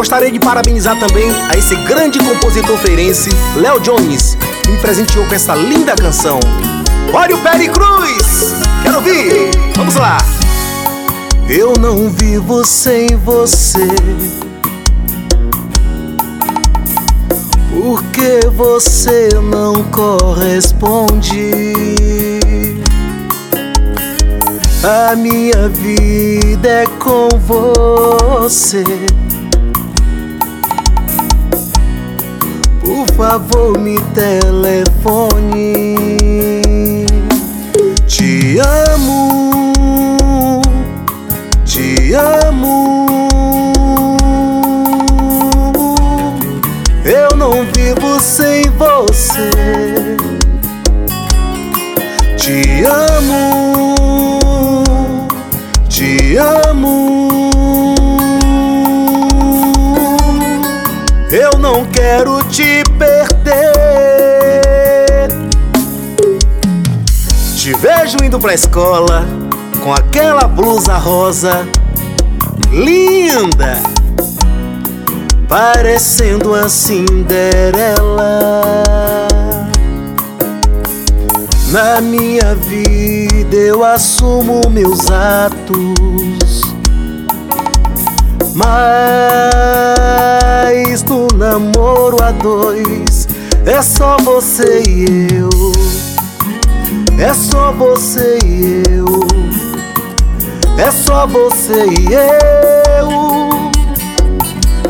Gostaria de parabenizar também a esse grande compositor feirense, Léo Jones, que me presenteou com essa linda canção. Olha o Peri Cruz! Quero ouvir! Vamos lá! Eu não vivo sem você. Porque você não corresponde. A minha vida é com você. Favor, me telefone. Eu não quero te perder. Te vejo indo pra escola com aquela blusa rosa linda, parecendo a Cinderela. Na minha vida eu assumo meus atos, mas no namoro a dois é só você e eu. É só você e eu. É só você e eu.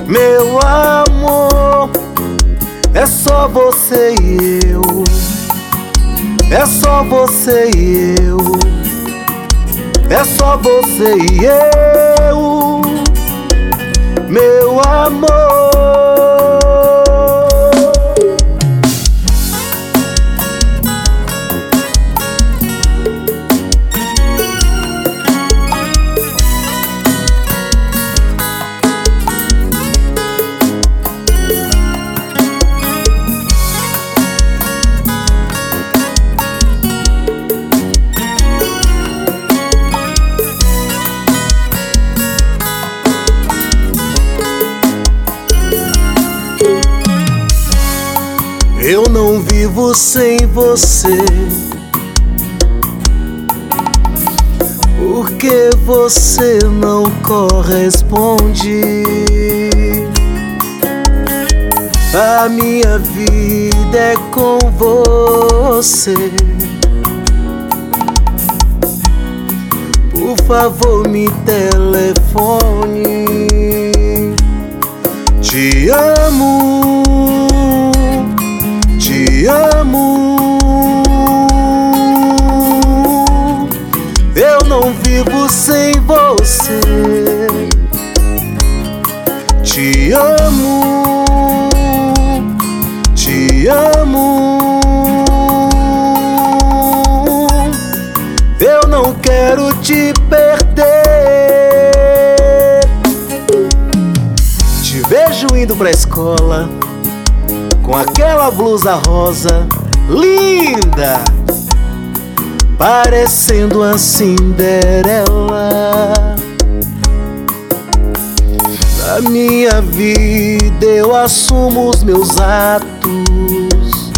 Meu amor, é só você e eu. É só você e eu. É só você e eu. Meu amor. Eu não vivo sem você. Porque você não corresponde. A minha vida é com você. Por favor, me telefone. Te amo amo. Eu não vivo sem você. Te amo, te amo. Eu não quero te perder. Te vejo indo pra escola com aquela blusa rosa linda, parecendo a Cinderela. Na minha vida eu assumo os meus atos,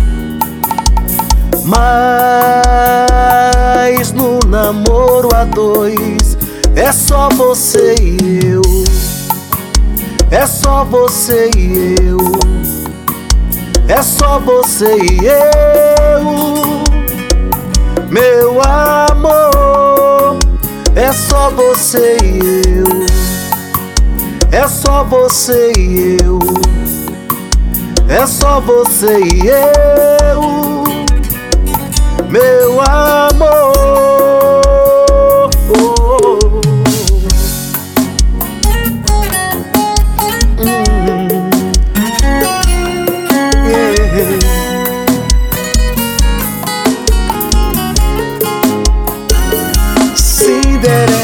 mas no namoro a dois é só você e eu. É só você e eu. É só você e eu, meu amor. É só você e eu. É só você e eu. É só você e eu, meu amor. did.